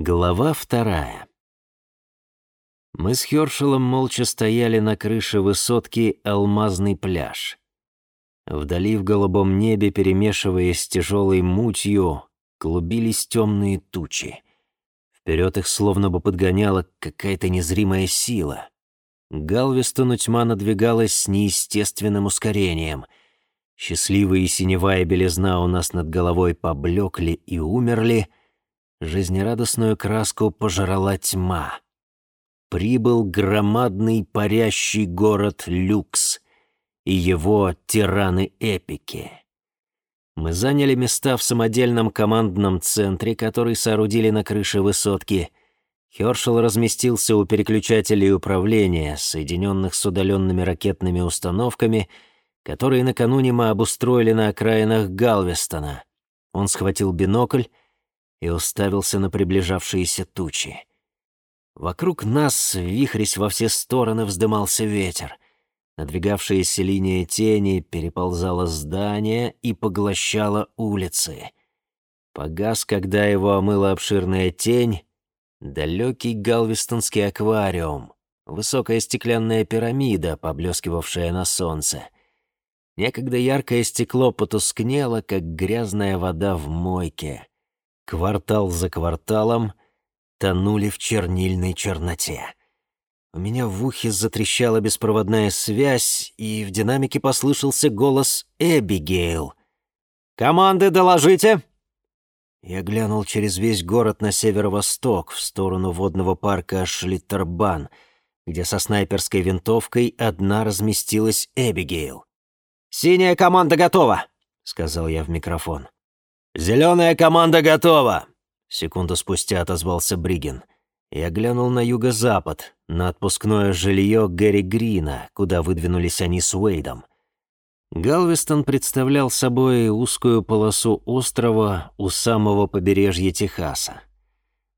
Глава вторая. Мы с Хёршелом молча стояли на крыше высотки «Алмазный пляж». Вдали в голубом небе, перемешиваясь с тяжелой мутью, клубились темные тучи. Вперед их словно бы подгоняла какая-то незримая сила. Галвестону тьма надвигалась с неестественным ускорением. Счастливые синевая белизна у нас над головой поблекли и умерли — жизнерадостную краску пожрала тьма. Прибыл громадный парящий город Люкс и его тираны-эпики. Мы заняли места в самодельном командном центре, который соорудили на крыше высотки. Хершел разместился у переключателей управления, соединенных с удаленными ракетными установками, которые накануне мы обустроили на окраинах Галвестона. Он схватил бинокль и уставился на приближавшиеся тучи. Вокруг нас, вихрясь во все стороны, вздымался ветер. Надвигавшаяся линия тени переползала здания и поглощала улицы. Погас, когда его омыла обширная тень, далекий галвестонский аквариум, высокая стеклянная пирамида, поблескивавшая на солнце. Некогда яркое стекло потускнело, как грязная вода в мойке квартал за кварталом, тонули в чернильной черноте. У меня в ухе затрещала беспроводная связь, и в динамике послышался голос Эбигейл. «Команды доложите!» Я глянул через весь город на северо-восток, в сторону водного парка Шлиттербан, где со снайперской винтовкой одна разместилась Эбигейл. «Синяя команда готова!» — сказал я в микрофон. «Зеленая команда готова!» Секунду спустя отозвался Бригин. Я глянул на юго-запад, на отпускное жилье Гэри Грина, куда выдвинулись они с Уэйдом. Галвестон представлял собой узкую полосу острова у самого побережья Техаса.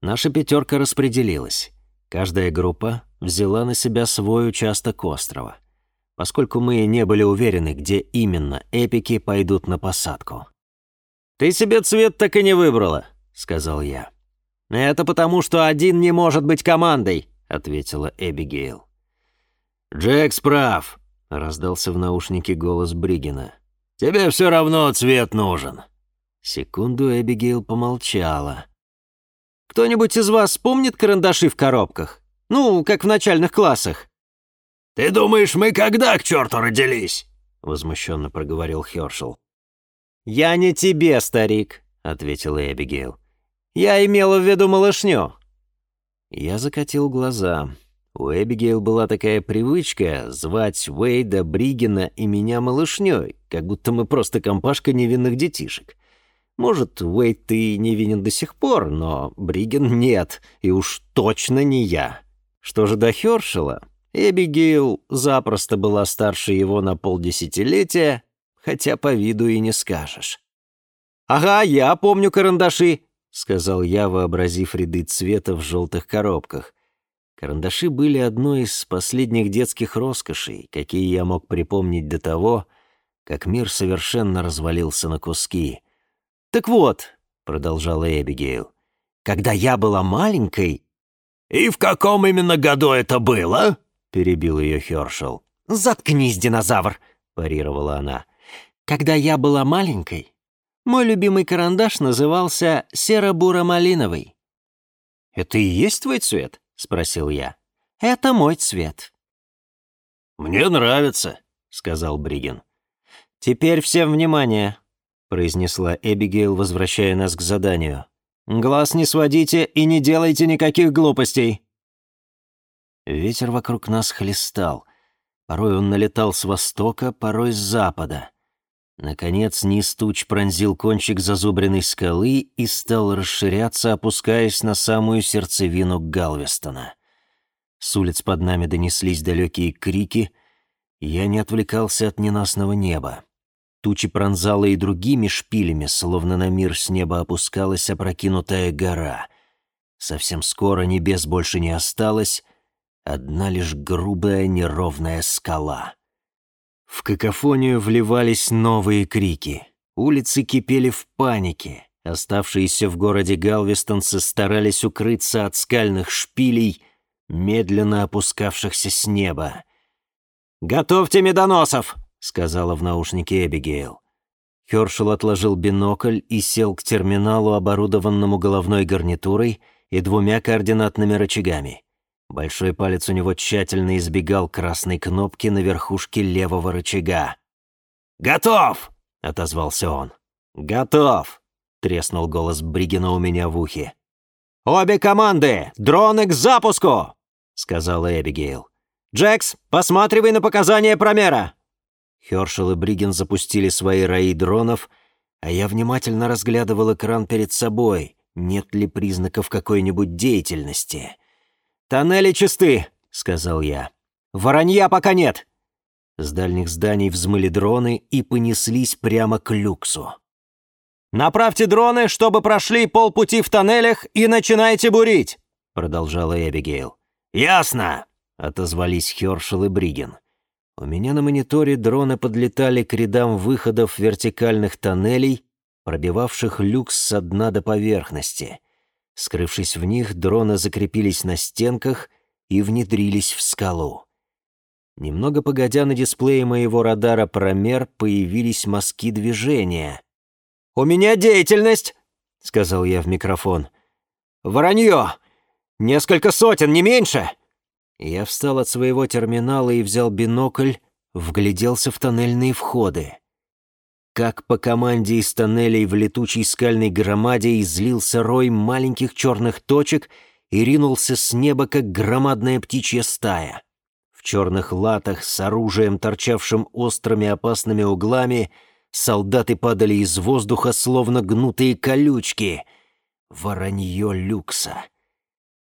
Наша пятерка распределилась. Каждая группа взяла на себя свой участок острова, поскольку мы не были уверены, где именно эпики пойдут на посадку. «Ты себе цвет так и не выбрала», — сказал я. «Это потому, что один не может быть командой», — ответила Эбигейл. «Джекс прав», — раздался в наушнике голос Бригина. «Тебе все равно цвет нужен». Секунду Эбигейл помолчала. «Кто-нибудь из вас помнит карандаши в коробках? Ну, как в начальных классах?» «Ты думаешь, мы когда к черту родились?» — возмущенно проговорил Хершел. «Я не тебе, старик», — ответила Эбигейл. «Я имела в виду малышню». Я закатил глаза. У Эбигейл была такая привычка звать Уэйда, Бригина и меня малышней, как будто мы просто компашка невинных детишек. Может, Уэйд ты невинен до сих пор, но Бриген нет, и уж точно не я. Что же до Хёршела? Эбигейл запросто была старше его на полдесятилетия, хотя по виду и не скажешь. «Ага, я помню карандаши», — сказал я, вообразив ряды цвета в желтых коробках. Карандаши были одной из последних детских роскошей, какие я мог припомнить до того, как мир совершенно развалился на куски. «Так вот», — продолжала Эбигейл, — «когда я была маленькой...» «И в каком именно году это было?» — перебил ее Хершел. «Заткнись, динозавр!» — парировала она. Когда я была маленькой, мой любимый карандаш назывался серо-буро-малиновый. «Это и есть твой цвет?» — спросил я. «Это мой цвет». «Мне нравится», — сказал Бригин. «Теперь всем внимание», — произнесла Эбигейл, возвращая нас к заданию. «Глаз не сводите и не делайте никаких глупостей». Ветер вокруг нас хлестал. Порой он налетал с востока, порой с запада. Наконец низ туч пронзил кончик зазубренной скалы и стал расширяться, опускаясь на самую сердцевину Галвестона. С улиц под нами донеслись далекие крики. Я не отвлекался от ненастного неба. Тучи пронзала и другими шпилями, словно на мир с неба опускалась опрокинутая гора. Совсем скоро небес больше не осталось, одна лишь грубая неровная скала. В какофонию вливались новые крики. Улицы кипели в панике. Оставшиеся в городе галвестонцы старались укрыться от скальных шпилей, медленно опускавшихся с неба. «Готовьте медоносов!» — сказала в наушнике Эбигейл. Хершел отложил бинокль и сел к терминалу, оборудованному головной гарнитурой и двумя координатными рычагами. Большой палец у него тщательно избегал красной кнопки на верхушке левого рычага. «Готов!» — отозвался он. «Готов!» — треснул голос Бригина у меня в ухе. «Обе команды! Дроны к запуску!» — сказала Эбигейл. «Джекс, посматривай на показания промера!» Хершел и Бригин запустили свои раи дронов, а я внимательно разглядывал экран перед собой, нет ли признаков какой-нибудь деятельности. «Тоннели чисты», — сказал я. «Воронья пока нет». С дальних зданий взмыли дроны и понеслись прямо к люксу. «Направьте дроны, чтобы прошли полпути в тоннелях и начинайте бурить!» — продолжала Эбигейл. «Ясно!» — отозвались Хёршел и Бриген. У меня на мониторе дроны подлетали к рядам выходов вертикальных тоннелей, пробивавших люкс со дна до поверхности. Скрывшись в них, дроны закрепились на стенках и внедрились в скалу. Немного погодя на дисплее моего радара промер появились мазки движения — «У меня деятельность», — сказал я в микрофон. «Воронье! Несколько сотен, не меньше!» Я встал от своего терминала и взял бинокль, вгляделся в тоннельные входы. Как по команде из тоннелей в летучей скальной громаде излился рой маленьких черных точек и ринулся с неба, как громадная птичья стая. В черных латах с оружием, торчавшим острыми опасными углами — Солдаты падали из воздуха, словно гнутые колючки. Воронье люкса.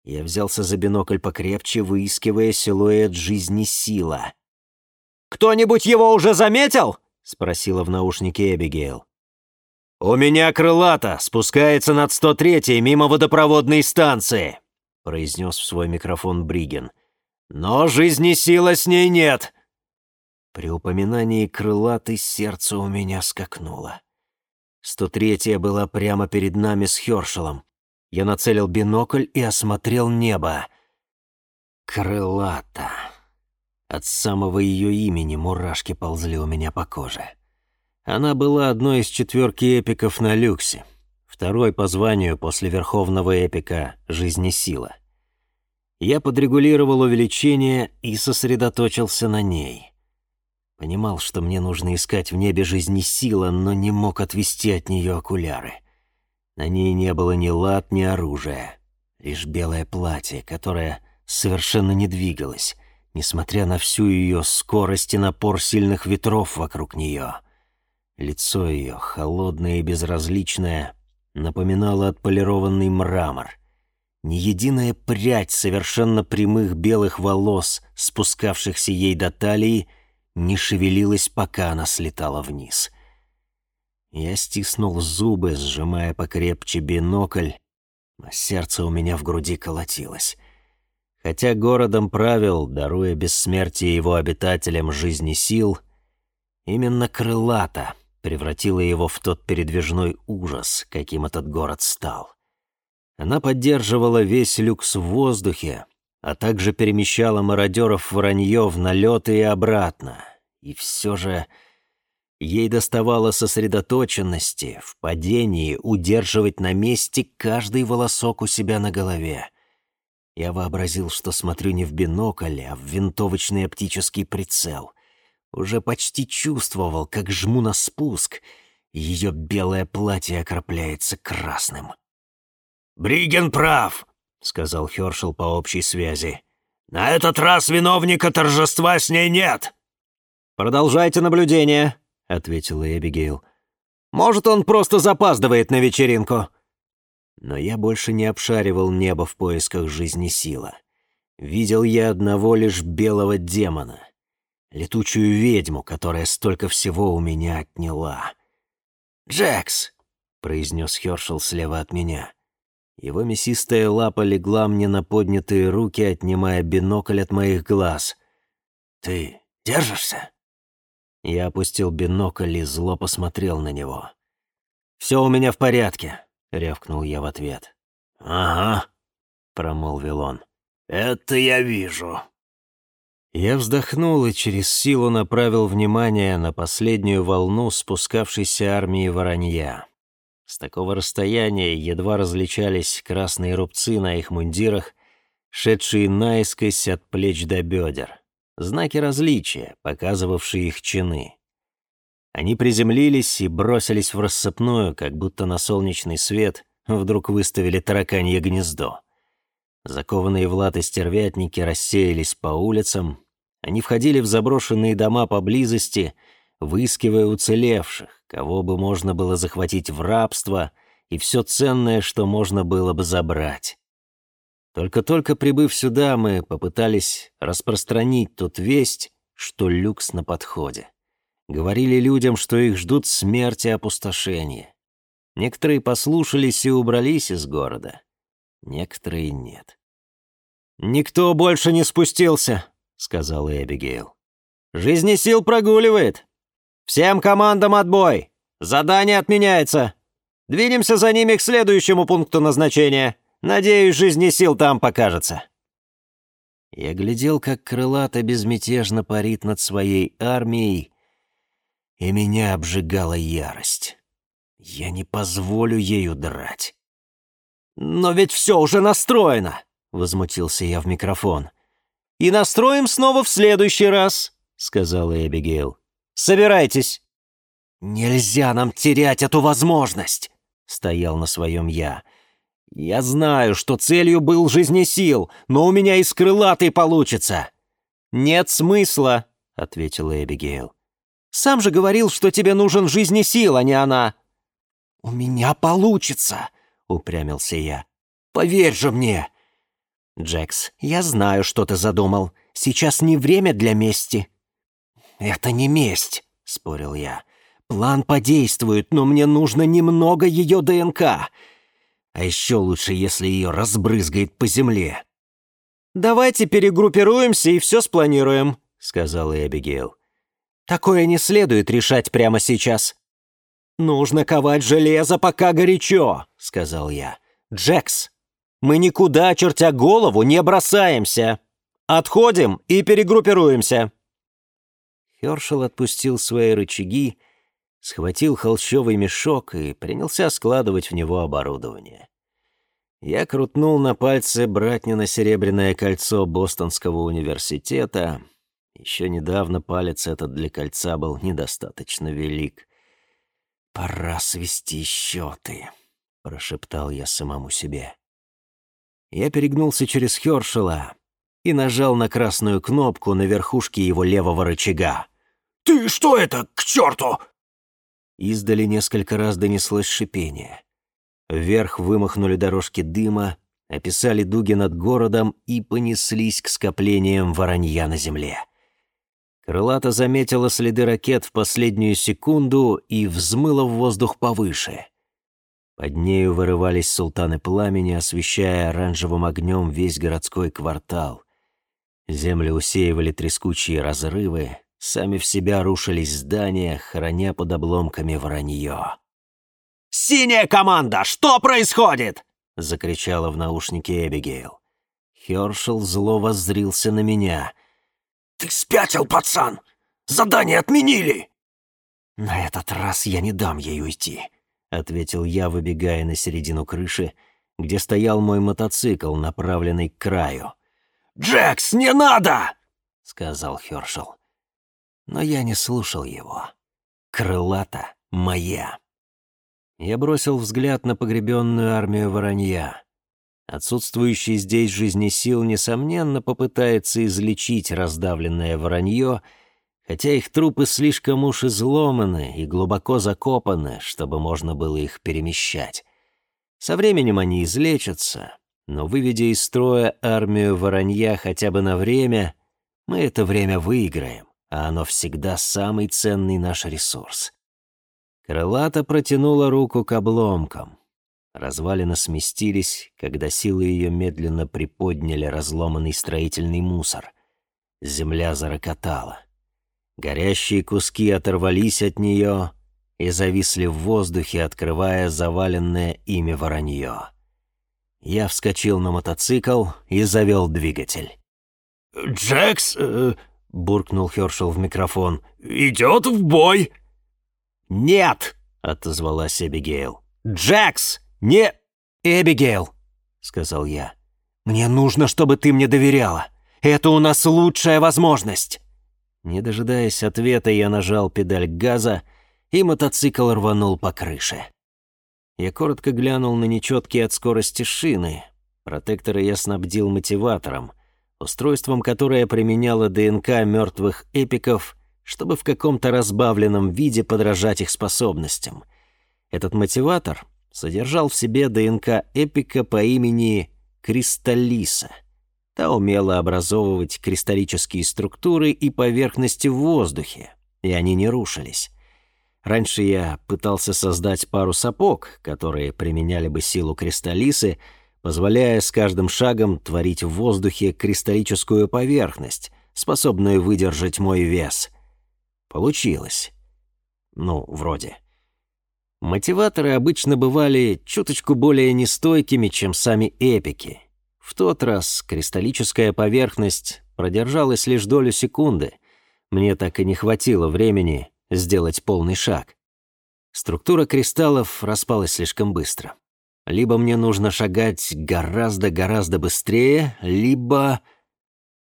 Я взялся за бинокль покрепче, выискивая силуэт жизни сила. «Кто-нибудь его уже заметил?» — спросила в наушнике Эбигейл. «У меня крылата, спускается над 103-й мимо водопроводной станции», — произнес в свой микрофон Бриген. «Но жизни сила с ней нет. При упоминании крылатой сердце у меня скакнуло. 103-я была прямо перед нами с Хёршелом. Я нацелил бинокль и осмотрел небо. Крылата. От самого ее имени мурашки ползли у меня по коже. Она была одной из четверки эпиков на люксе, второй по званию после верховного эпика «Жизни сила». Я подрегулировал увеличение и сосредоточился на ней. Понимал, что мне нужно искать в небе жизни сила, но не мог отвести от нее окуляры. На ней не было ни лад, ни оружия. Лишь белое платье, которое совершенно не двигалось, несмотря на всю ее скорость и напор сильных ветров вокруг нее. Лицо ее, холодное и безразличное, напоминало отполированный мрамор. Ни единая прядь совершенно прямых белых волос, спускавшихся ей до талии, — не шевелилась, пока она слетала вниз. Я стиснул зубы, сжимая покрепче бинокль, а сердце у меня в груди колотилось. Хотя городом правил, даруя бессмертие его обитателям жизни сил, именно крылата превратила его в тот передвижной ужас, каким этот город стал. Она поддерживала весь люкс в воздухе, а также перемещала мародеров вранье в налеты и обратно. И все же ей доставало сосредоточенности, в падении удерживать на месте каждый волосок у себя на голове. Я вообразил, что смотрю не в бинокль, а в винтовочный оптический прицел. Уже почти чувствовал, как жму на спуск, ее белое платье окропляется красным. «Бриген прав!» — сказал Хёршел по общей связи. «На этот раз виновника торжества с ней нет!» «Продолжайте наблюдение», — ответила Эбигейл. «Может, он просто запаздывает на вечеринку». Но я больше не обшаривал небо в поисках жизни сила. Видел я одного лишь белого демона, летучую ведьму, которая столько всего у меня отняла. «Джекс!» — произнес Хёршел слева от меня. Его мясистая лапа легла мне на поднятые руки, отнимая бинокль от моих глаз. «Ты держишься?» Я опустил бинокль и зло посмотрел на него. «Все у меня в порядке», — рявкнул я в ответ. «Ага», — промолвил он. «Это я вижу». Я вздохнул и через силу направил внимание на последнюю волну спускавшейся армии воронья. С такого расстояния едва различались красные рубцы на их мундирах, шедшие наискось от плеч до бедер. Знаки различия, показывавшие их чины. Они приземлились и бросились в рассыпную, как будто на солнечный свет вдруг выставили тараканье гнездо. Закованные в латы стервятники рассеялись по улицам, они входили в заброшенные дома поблизости, выискивая уцелевших, кого бы можно было захватить в рабство и все ценное, что можно было бы забрать. Только-только прибыв сюда, мы попытались распространить тут весть, что люкс на подходе. Говорили людям, что их ждут смерть и опустошение. Некоторые послушались и убрались из города. Некоторые нет. «Никто больше не спустился», — сказала Эбигейл. «Жизнесил прогуливает. Всем командам отбой. Задание отменяется. Двинемся за ними к следующему пункту назначения. Надеюсь, жизнесил там покажется». Я глядел, как крылато безмятежно парит над своей армией, и меня обжигала ярость. Я не позволю ей удрать. «Но ведь все уже настроено!» — возмутился я в микрофон. «И настроим снова в следующий раз», — сказала Эбигейл. «Собирайтесь». «Нельзя нам терять эту возможность», — стоял на своем я. «Я знаю, что целью был жизнесил, но у меня из крылатой получится». «Нет смысла», — ответила Эбигейл. «Сам же говорил, что тебе нужен жизнесил, а не она». «У меня получится», — упрямился я. «Поверь же мне, «Джекс, я знаю, что ты задумал. Сейчас не время для мести». «Это не месть», — спорил я. «План подействует, но мне нужно немного ее ДНК. А еще лучше, если ее разбрызгает по земле». «Давайте перегруппируемся и все спланируем», — сказала Эбигейл. «Такое не следует решать прямо сейчас». «Нужно ковать железо, пока горячо», — сказал я. «Джекс, мы никуда, чертя голову, не бросаемся. Отходим и перегруппируемся». Хершел отпустил свои рычаги, схватил холщовый мешок и принялся складывать в него оборудование. Я крутнул на пальце братнино серебряное кольцо Бостонского университета. Еще недавно палец этот для кольца был недостаточно велик. «Пора свести счеты», — прошептал я самому себе. Я перегнулся через Хёршела и нажал на красную кнопку на верхушке его левого рычага. «Ты что это, к черту?» Издали несколько раз донеслось шипение. Вверх вымахнули дорожки дыма, описали дуги над городом и понеслись к скоплениям воронья на земле. Крылата заметила следы ракет в последнюю секунду и взмыла в воздух повыше. Под нею вырывались султаны пламени, освещая оранжевым огнем весь городской квартал. Землю усеивали трескучие разрывы, сами в себя рушились здания, храня под обломками вранье. «Синяя команда! Что происходит?» — закричала в наушнике Эбигейл. Хершел зло воззрился на меня. «Ты спятил, пацан! Задание отменили!» «На этот раз я не дам ей уйти», ответил я, выбегая на середину крыши, где стоял мой мотоцикл, направленный к краю. «Джекс, не надо!» — сказал Хёршел. Но я не слушал его. Крылата моя. Я бросил взгляд на погребенную армию воронья. Отсутствующий здесь жизнесил, несомненно, попытается излечить раздавленное воронье — хотя их трупы слишком уж изломаны и глубоко закопаны, чтобы можно было их перемещать. Со временем они излечатся, но выведя из строя армию воронья хотя бы на время, мы это время выиграем, а оно всегда самый ценный наш ресурс. Крылата протянула руку к обломкам. Развалины сместились, когда силы ее медленно приподняли разломанный строительный мусор. Земля зарокотала. Горящие куски оторвались от нее и зависли в воздухе, открывая заваленное ими воронье. Я вскочил на мотоцикл и завел двигатель. «Джекс», э, — буркнул Хершел в микрофон, — «идет в бой». «Нет!» — отозвалась Эбигейл. «Джекс! Не...» «Эбигейл!» — сказал я. «Мне нужно, чтобы ты мне доверяла. Это у нас лучшая возможность!» Не дожидаясь ответа, я нажал педаль газа, и мотоцикл рванул по крыше. Я коротко глянул на нечеткие от скорости шины. Протекторы я снабдил мотиватором, устройством, которое применяло ДНК мертвых эпиков, чтобы в каком-то разбавленном виде подражать их способностям. Этот мотиватор содержал в себе ДНК эпика по имени Кристаллиса — Та умела образовывать кристаллические структуры и поверхности в воздухе, и они не рушились. Раньше я пытался создать пару сапог, которые применяли бы силу кристаллисы, позволяя с каждым шагом творить в воздухе кристаллическую поверхность, способную выдержать мой вес. Получилось. Ну, вроде. Мотиваторы обычно бывали чуточку более нестойкими, чем сами эпики — в тот раз кристаллическая поверхность продержалась лишь долю секунды. Мне так и не хватило времени сделать полный шаг. Структура кристаллов распалась слишком быстро. Либо мне нужно шагать гораздо-гораздо быстрее, либо...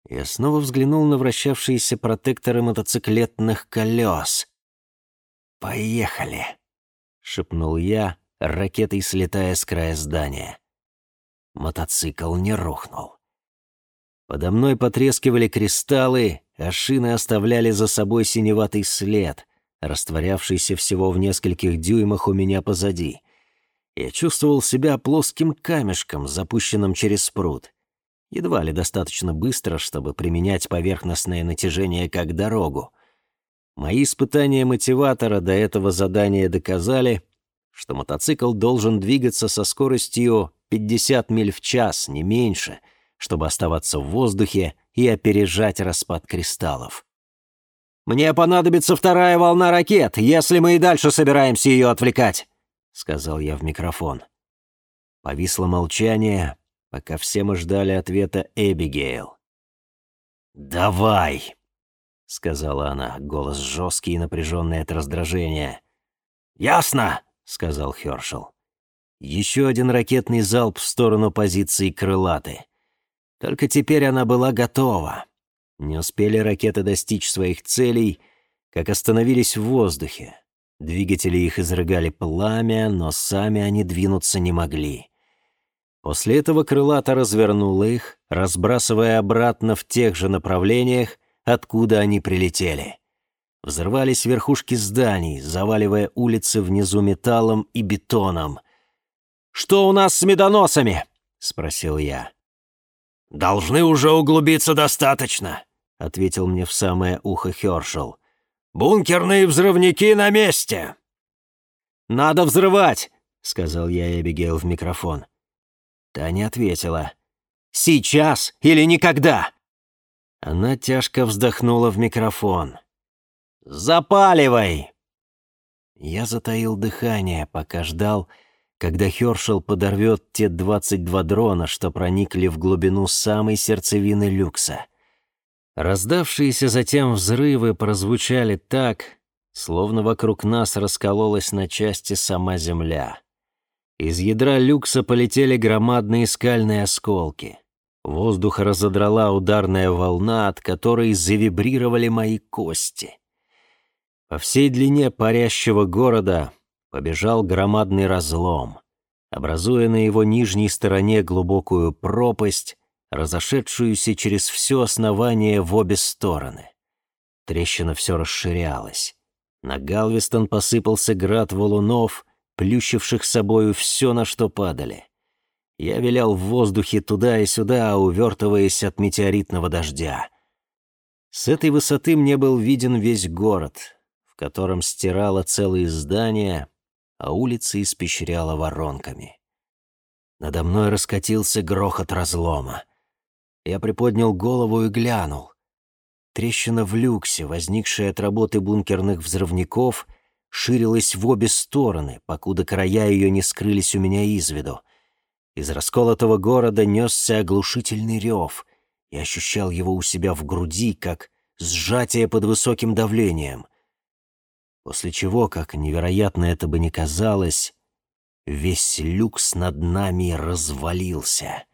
Я снова взглянул на вращавшиеся протекторы мотоциклетных колес. «Поехали!» — шепнул я, ракетой слетая с края здания. Мотоцикл не рухнул. Подо мной потрескивали кристаллы, а шины оставляли за собой синеватый след, растворявшийся всего в нескольких дюймах у меня позади. Я чувствовал себя плоским камешком, запущенным через пруд. Едва ли достаточно быстро, чтобы применять поверхностное натяжение как дорогу. Мои испытания мотиватора до этого задания доказали, что мотоцикл должен двигаться со скоростью 50 миль в час, не меньше, чтобы оставаться в воздухе и опережать распад кристаллов. «Мне понадобится вторая волна ракет, если мы и дальше собираемся ее отвлекать», — сказал я в микрофон. Повисло молчание, пока все мы ждали ответа Эбигейл. «Давай!» — сказала она, голос жесткий и напряженный от раздражения. «Ясно!» — сказал Хершел. Еще один ракетный залп в сторону позиции крылаты. Только теперь она была готова. Не успели ракеты достичь своих целей, как остановились в воздухе. Двигатели их изрыгали пламя, но сами они двинуться не могли. После этого крылата развернула их, разбрасывая обратно в тех же направлениях, откуда они прилетели. Взрывались верхушки зданий, заваливая улицы внизу металлом и бетоном — «Что у нас с медоносами?» — спросил я. «Должны уже углубиться достаточно», — ответил мне в самое ухо Хёршел. «Бункерные взрывники на месте!» «Надо взрывать!» — сказал я Эбигейл в микрофон. Та не ответила. «Сейчас или никогда!» Она тяжко вздохнула в микрофон. «Запаливай!» Я затаил дыхание, пока ждал, когда Хёршел подорвет те 22 дрона, что проникли в глубину самой сердцевины люкса. Раздавшиеся затем взрывы прозвучали так, словно вокруг нас раскололась на части сама земля. Из ядра люкса полетели громадные скальные осколки. Воздух разодрала ударная волна, от которой завибрировали мои кости. По всей длине парящего города побежал громадный разлом, образуя на его нижней стороне глубокую пропасть, разошедшуюся через все основание в обе стороны. Трещина все расширялась. На Галвестон посыпался град валунов, плющивших собою все, на что падали. Я вилял в воздухе туда и сюда, увертываясь от метеоритного дождя. С этой высоты мне был виден весь город, котором стирало целые здания, а улицы испещряла воронками. Надо мной раскатился грохот разлома. Я приподнял голову и глянул. Трещина в люксе, возникшая от работы бункерных взрывников, ширилась в обе стороны, покуда края ее не скрылись у меня из виду. Из расколотого города несся оглушительный рев. и ощущал его у себя в груди, как сжатие под высоким давлением. После чего, как невероятно это бы ни казалось, весь люкс над нами развалился.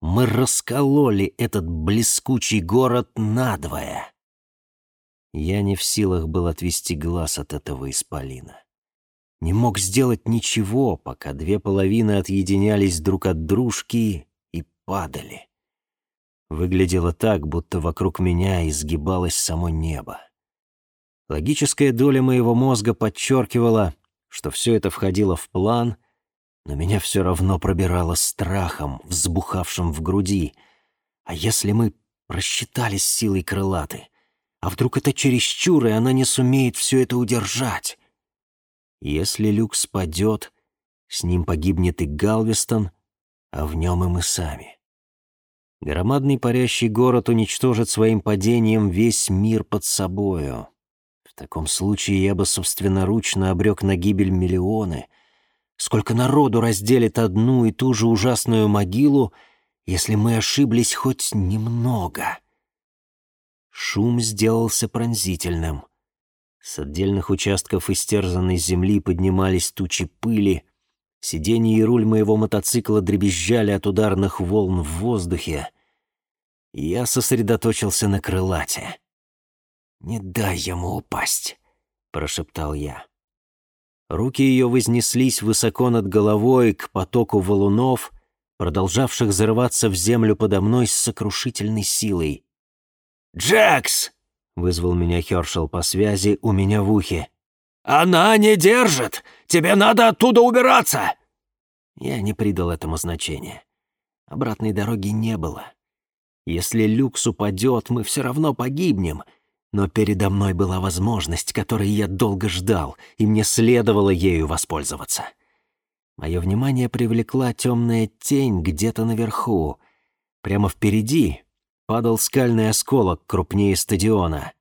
Мы раскололи этот блескучий город надвое. Я не в силах был отвести глаз от этого исполина. Не мог сделать ничего, пока две половины отъединялись друг от дружки и падали. Выглядело так, будто вокруг меня изгибалось само небо. Логическая доля моего мозга подчеркивала, что все это входило в план, но меня все равно пробирало страхом, взбухавшим в груди. А если мы просчитались силой крылаты? А вдруг это чересчур, и она не сумеет все это удержать? Если люк спадет, с ним погибнет и Галвестон, а в нем и мы сами. Громадный парящий город уничтожит своим падением весь мир под собою. В таком случае я бы собственноручно обрек на гибель миллионы. Сколько народу разделит одну и ту же ужасную могилу, если мы ошиблись хоть немного? Шум сделался пронзительным. С отдельных участков истерзанной земли поднимались тучи пыли. Сиденье и руль моего мотоцикла дребезжали от ударных волн в воздухе. Я сосредоточился на крылате. «Не дай ему упасть», — прошептал я. Руки ее вознеслись высоко над головой к потоку валунов, продолжавших зарываться в землю подо мной с сокрушительной силой. «Джекс!» — вызвал меня Хершел по связи у меня в ухе. «Она не держит! Тебе надо оттуда убираться!» Я не придал этому значения. Обратной дороги не было. Если люкс упадет, мы все равно погибнем. Но передо мной была возможность, которой я долго ждал, и мне следовало ею воспользоваться. Мое внимание привлекла темная тень где-то наверху. Прямо впереди падал скальный осколок крупнее стадиона.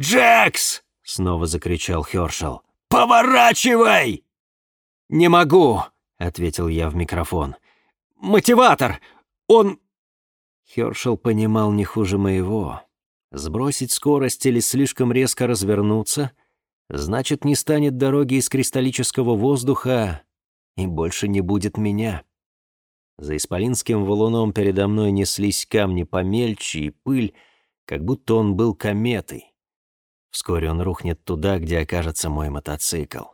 «Джекс!» — снова закричал Хёршел. «Поворачивай!» «Не могу!» — ответил я в микрофон. «Мотиватор! Он Хершел понимал не хуже моего. Сбросить скорость или слишком резко развернуться значит, не станет дороги из кристаллического воздуха, и больше не будет меня. За исполинским валуном передо мной неслись камни помельче и пыль, как будто он был кометой. Вскоре он рухнет туда, где окажется мой мотоцикл.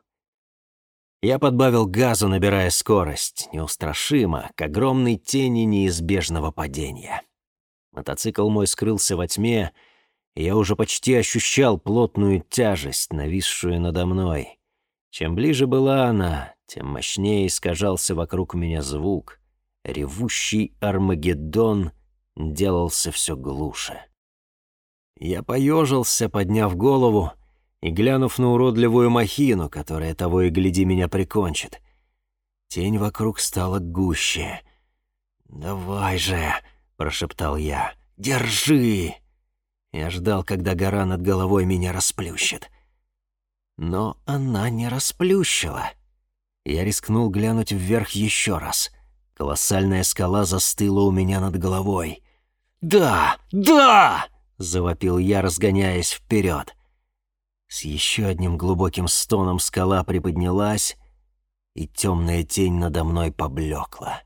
Я подбавил газу, набирая скорость, неустрашимо, к огромной тени неизбежного падения. Мотоцикл мой скрылся во тьме, и я уже почти ощущал плотную тяжесть, нависшую надо мной. Чем ближе была она, тем мощнее искажался вокруг меня звук. Ревущий Армагеддон делался все глуше. Я поежился, подняв голову и глянув на уродливую махину, которая того и гляди меня прикончит. Тень вокруг стала гуще. «Давай же!» Прошептал я. «Держи!» Я ждал, когда гора над головой меня расплющит. Но она не расплющила. Я рискнул глянуть вверх еще раз. Колоссальная скала застыла у меня над головой. «Да! Да!» — завопил я, разгоняясь вперед. С еще одним глубоким стоном скала приподнялась, и темная тень надо мной поблекла.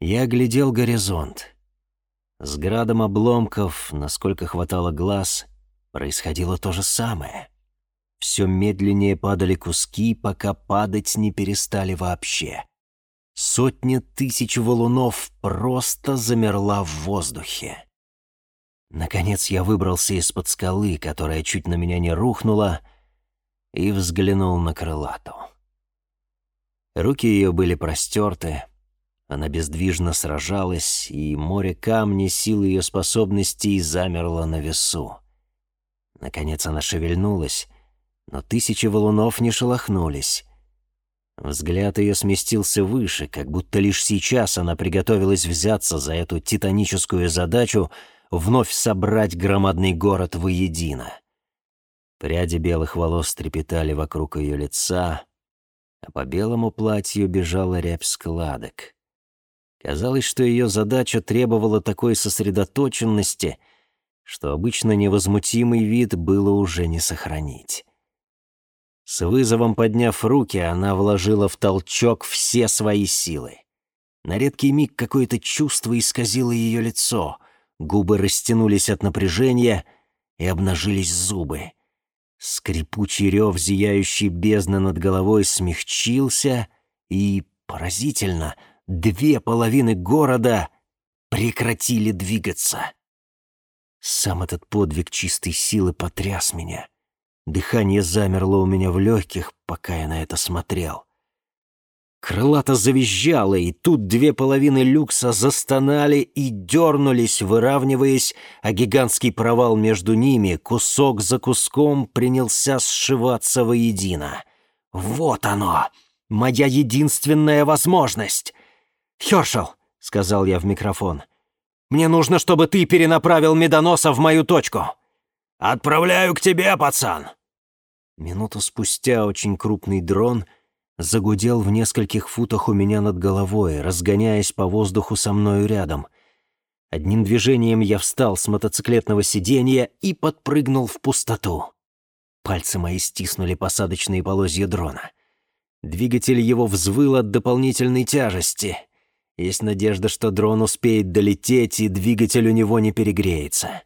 Я глядел горизонт. С градом обломков, насколько хватало глаз, происходило то же самое. Все медленнее падали куски, пока падать не перестали вообще. Сотня тысяч валунов просто замерла в воздухе. Наконец я выбрался из-под скалы, которая чуть на меня не рухнула, и взглянул на крылату. Руки ее были простерты, она бездвижно сражалась, и море камней силы ее способностей замерло на весу. Наконец она шевельнулась, но тысячи валунов не шелохнулись. Взгляд ее сместился выше, как будто лишь сейчас она приготовилась взяться за эту титаническую задачу вновь собрать громадный город воедино. Пряди белых волос трепетали вокруг ее лица, а по белому платью бежала рябь складок. Казалось, что ее задача требовала такой сосредоточенности, что обычно невозмутимый вид было уже не сохранить. С вызовом подняв руки, она вложила в толчок все свои силы. На редкий миг какое-то чувство исказило ее лицо, губы растянулись от напряжения и обнажились зубы. Скрипучий рев зияющий бездны над головой смягчился, и, поразительно, две половины города прекратили двигаться. Сам этот подвиг чистой силы потряс меня. Дыхание замерло у меня в легких, пока я на это смотрел. Крылато завизжало, и тут две половины люкса застонали и дернулись, выравниваясь, а гигантский провал между ними, кусок за куском, принялся сшиваться воедино. «Вот оно! Моя единственная возможность!» «Хершел!» — сказал я в микрофон. «Мне нужно, чтобы ты перенаправил Медоноса в мою точку!» «Отправляю к тебе, пацан!» Минуту спустя очень крупный дрон загудел в нескольких футах у меня над головой, разгоняясь по воздуху со мною рядом. Одним движением я встал с мотоциклетного сиденья и подпрыгнул в пустоту. Пальцы мои стиснули посадочные полозья дрона. Двигатель его взвыл от дополнительной тяжести. Есть надежда, что дрон успеет долететь, и двигатель у него не перегреется.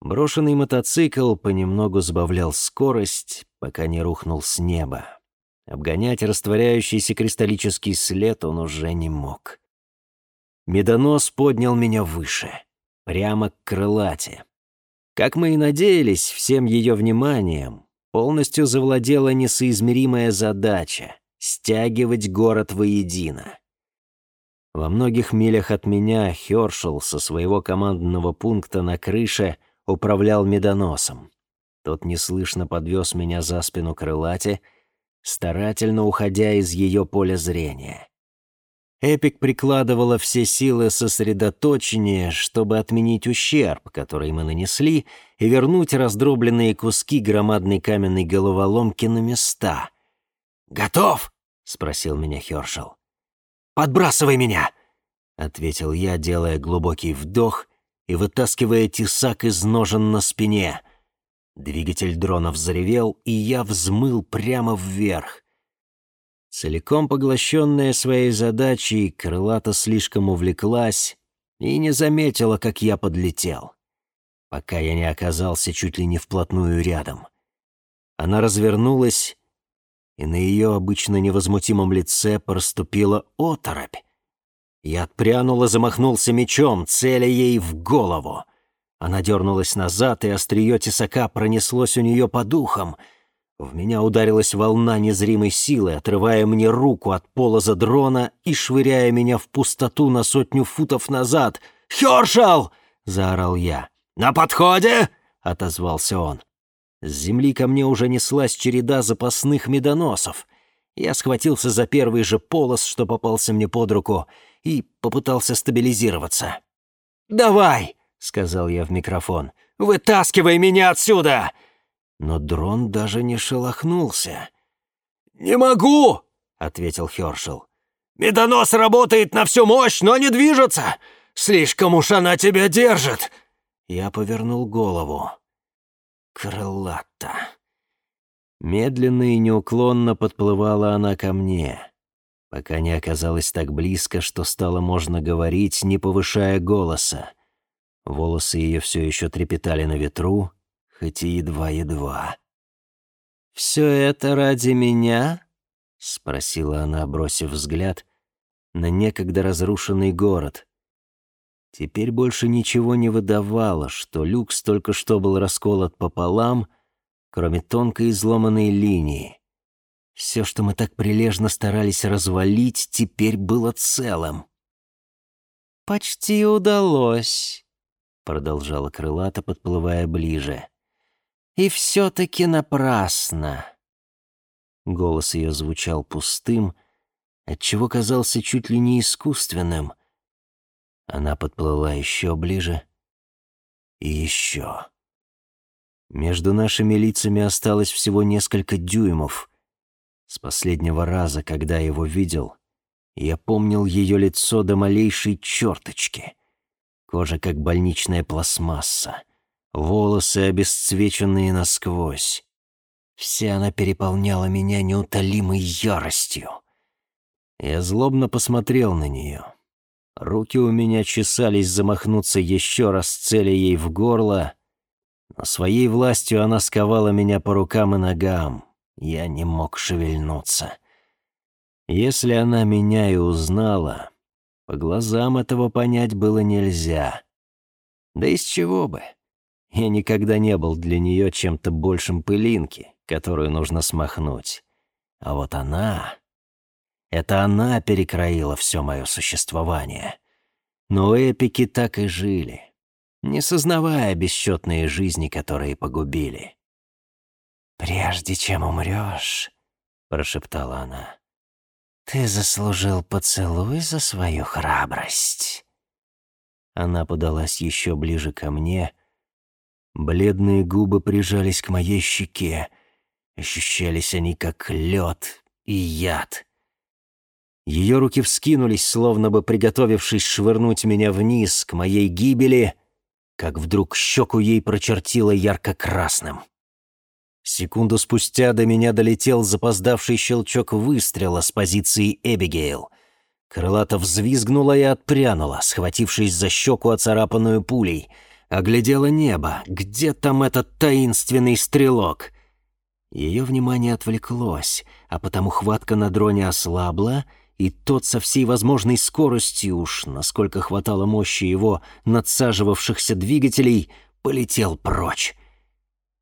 Брошенный мотоцикл понемногу сбавлял скорость, пока не рухнул с неба. Обгонять растворяющийся кристаллический след он уже не мог. Медонос поднял меня выше, прямо к крылате. Как мы и надеялись, всем ее вниманием полностью завладела несоизмеримая задача — стягивать город воедино. Во многих милях от меня Хёршел со своего командного пункта на крыше — управлял медоносом. Тот неслышно подвез меня за спину крылати, старательно уходя из ее поля зрения. Эпик прикладывала все силы сосредоточения, чтобы отменить ущерб, который мы нанесли, и вернуть раздробленные куски громадной каменной головоломки на места. «Готов?» — спросил меня Хёршел. «Подбрасывай меня!» — ответил я, делая глубокий вдох и вытаскивая тесак из ножен на спине. Двигатель дрона взревел, и я взмыл прямо вверх. Целиком поглощенная своей задачей, крылата слишком увлеклась и не заметила, как я подлетел, пока я не оказался чуть ли не вплотную рядом. Она развернулась, и на ее обычно невозмутимом лице проступила оторопь. Я отпрянул и замахнулся мечом, целя ей в голову. Она дернулась назад, и острие тесака пронеслось у нее по духам. В меня ударилась волна незримой силы, отрывая мне руку от полоза дрона и швыряя меня в пустоту на сотню футов назад. «Хёршел!» — заорал я. «На подходе!» — отозвался он. С земли ко мне уже неслась череда запасных медоносов. Я схватился за первый же полос, что попался мне под руку — и попытался стабилизироваться. «Давай!» — сказал я в микрофон. «Вытаскивай меня отсюда!» Но дрон даже не шелохнулся. «Не могу!» — ответил Хёршел. «Медонос работает на всю мощь, но не движется! Слишком уж она тебя держит!» Я повернул голову. Крылата. Медленно и неуклонно подплывала она ко мне пока не оказалась так близко, что стало можно говорить, не повышая голоса. Волосы ее все еще трепетали на ветру, хоть и едва-едва. «Все это ради меня?» — спросила она, бросив взгляд на некогда разрушенный город. Теперь больше ничего не выдавало, что люкс только что был расколот пополам, кроме тонкой изломанной линии. Все, что мы так прилежно старались развалить, теперь было целым. «Почти удалось», — продолжала крылата, подплывая ближе. «И все-таки напрасно». Голос ее звучал пустым, отчего казался чуть ли не искусственным. Она подплыла еще ближе и еще. Между нашими лицами осталось всего несколько дюймов. С последнего раза, когда его видел, я помнил ее лицо до малейшей черточки. Кожа как больничная пластмасса, волосы обесцвеченные насквозь. Вся она переполняла меня неутолимой яростью. Я злобно посмотрел на нее. Руки у меня чесались замахнуться еще раз, целя ей в горло — но своей властью она сковала меня по рукам и ногам. Я не мог шевельнуться. Если она меня и узнала, по глазам этого понять было нельзя. Да из чего бы? Я никогда не был для нее чем-то большим пылинки, которую нужно смахнуть. А вот она... Это она перекроила все мое существование. Но эпики так и жили не сознавая бесчетные жизни, которые погубили. «Прежде чем умрешь», — прошептала она, — «ты заслужил поцелуй за свою храбрость». Она подалась еще ближе ко мне. Бледные губы прижались к моей щеке. Ощущались они как лед и яд. Ее руки вскинулись, словно бы приготовившись швырнуть меня вниз к моей гибели — как вдруг щеку ей прочертило ярко-красным. Секунду спустя до меня долетел запоздавший щелчок выстрела с позиции Эбигейл. Крылата взвизгнула и отпрянула, схватившись за щеку, оцарапанную пулей. Оглядела небо. Где там этот таинственный стрелок? Ее внимание отвлеклось, а потому хватка на дроне ослабла — и тот со всей возможной скоростью уж, насколько хватало мощи его надсаживавшихся двигателей, полетел прочь.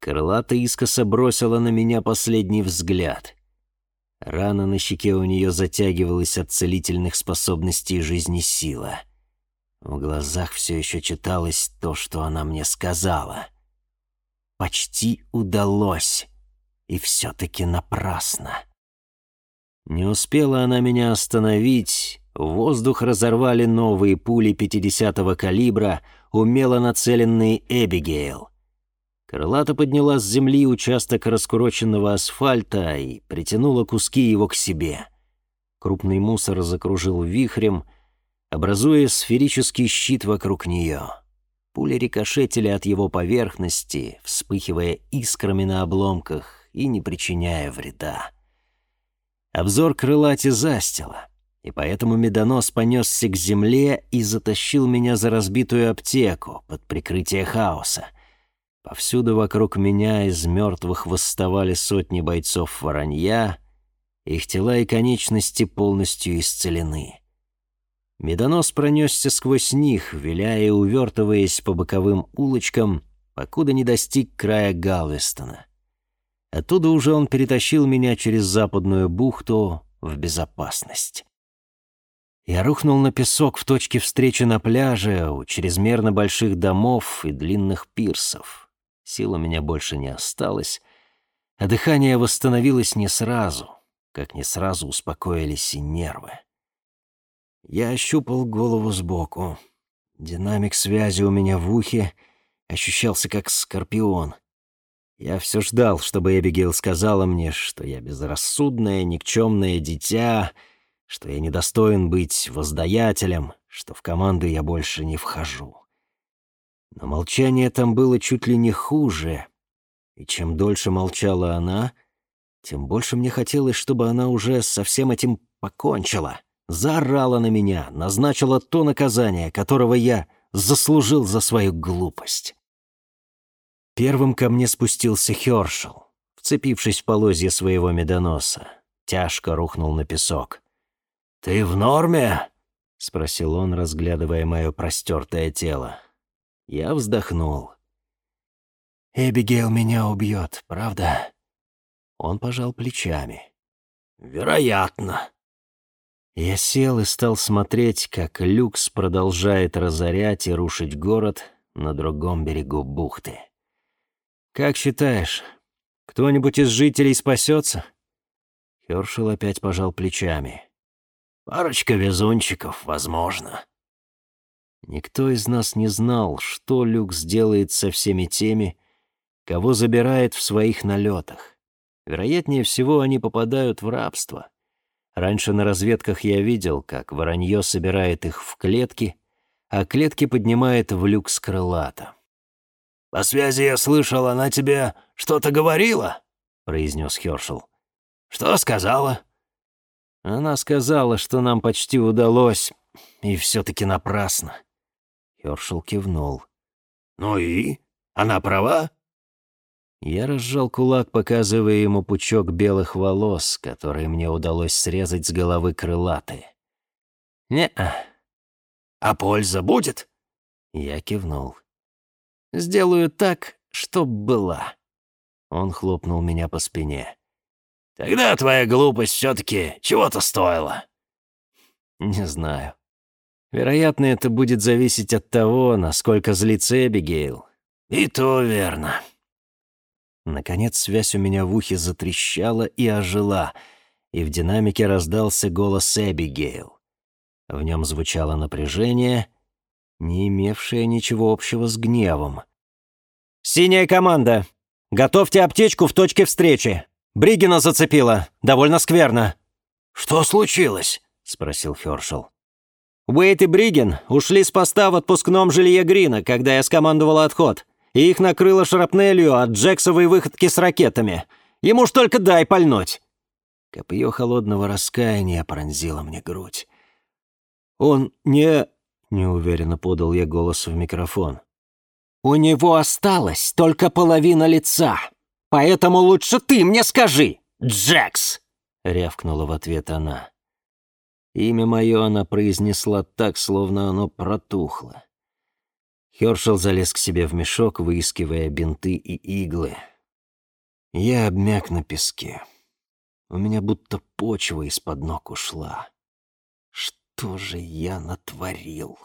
Крылата искоса бросила на меня последний взгляд. Рана на щеке у нее затягивалась от целительных способностей жизни сила. В глазах все еще читалось то, что она мне сказала. Почти удалось, и все-таки напрасно. Не успела она меня остановить, воздух разорвали новые пули 50-го калибра, умело нацеленные Эбигейл. Крылата подняла с земли участок раскуроченного асфальта и притянула куски его к себе. Крупный мусор закружил вихрем, образуя сферический щит вокруг нее. Пули рикошетили от его поверхности, вспыхивая искрами на обломках и не причиняя вреда. Обзор крылати застило, и поэтому медонос понесся к земле и затащил меня за разбитую аптеку под прикрытие хаоса. Повсюду вокруг меня из мертвых восставали сотни бойцов воронья, их тела и конечности полностью исцелены. Медонос пронесся сквозь них, виляя и увертываясь по боковым улочкам, покуда не достиг края Галвестона. Оттуда уже он перетащил меня через западную бухту в безопасность. Я рухнул на песок в точке встречи на пляже у чрезмерно больших домов и длинных пирсов. Сил у меня больше не осталось, а дыхание восстановилось не сразу, как не сразу успокоились и нервы. Я ощупал голову сбоку. Динамик связи у меня в ухе ощущался как скорпион. Я все ждал, чтобы Эбигейл сказала мне, что я безрассудное, никчемное дитя, что я недостоин быть воздаятелем, что в команду я больше не вхожу. Но молчание там было чуть ли не хуже, и чем дольше молчала она, тем больше мне хотелось, чтобы она уже со всем этим покончила, заорала на меня, назначила то наказание, которого я заслужил за свою глупость. Первым ко мне спустился Хёршел, вцепившись в полозья своего медоноса. Тяжко рухнул на песок. «Ты в норме?» — спросил он, разглядывая мое простертое тело. Я вздохнул. «Эбигейл меня убьет, правда?» Он пожал плечами. «Вероятно». Я сел и стал смотреть, как люкс продолжает разорять и рушить город на другом берегу бухты. «Как считаешь, кто-нибудь из жителей спасется?» Хершел опять пожал плечами. «Парочка везунчиков, возможно». Никто из нас не знал, что Люк сделает со всеми теми, кого забирает в своих налетах. Вероятнее всего, они попадают в рабство. Раньше на разведках я видел, как воронье собирает их в клетки, а клетки поднимает в люк с крылата. «По связи я слышал, она тебе что-то говорила?» — произнес Хершел. «Что сказала?» Она сказала, что нам почти удалось, и все-таки напрасно. Хершел кивнул. «Ну и? Она права?» Я разжал кулак, показывая ему пучок белых волос, которые мне удалось срезать с головы крылаты. «Не-а». «А польза будет?» Я кивнул. «Сделаю так, чтоб была». Он хлопнул меня по спине. «Тогда твоя глупость все-таки чего-то стоила». «Не знаю. Вероятно, это будет зависеть от того, насколько злится Эбигейл». «И то верно». Наконец связь у меня в ухе затрещала и ожила, и в динамике раздался голос Эбигейл. В нем звучало напряжение, не имевшее ничего общего с гневом. «Синяя команда! Готовьте аптечку в точке встречи! Бригина зацепила! Довольно скверно!» «Что случилось?» — спросил Хёршел. Уэйт и Бриген ушли с поста в отпускном жилье Грина, когда я скомандовал отход и их накрыло шрапнелью от джексовой выходки с ракетами. Ему ж только дай пальнуть!» Копье холодного раскаяния пронзило мне грудь. «Он не...» — неуверенно подал я голос в микрофон. «У него осталась только половина лица, поэтому лучше ты мне скажи, Джекс!» — рявкнула в ответ она. Имя мое она произнесла так, словно оно протухло. Хершел залез к себе в мешок, выискивая бинты и иглы. Я обмяк на песке. У меня будто почва из-под ног ушла. Что же я натворил?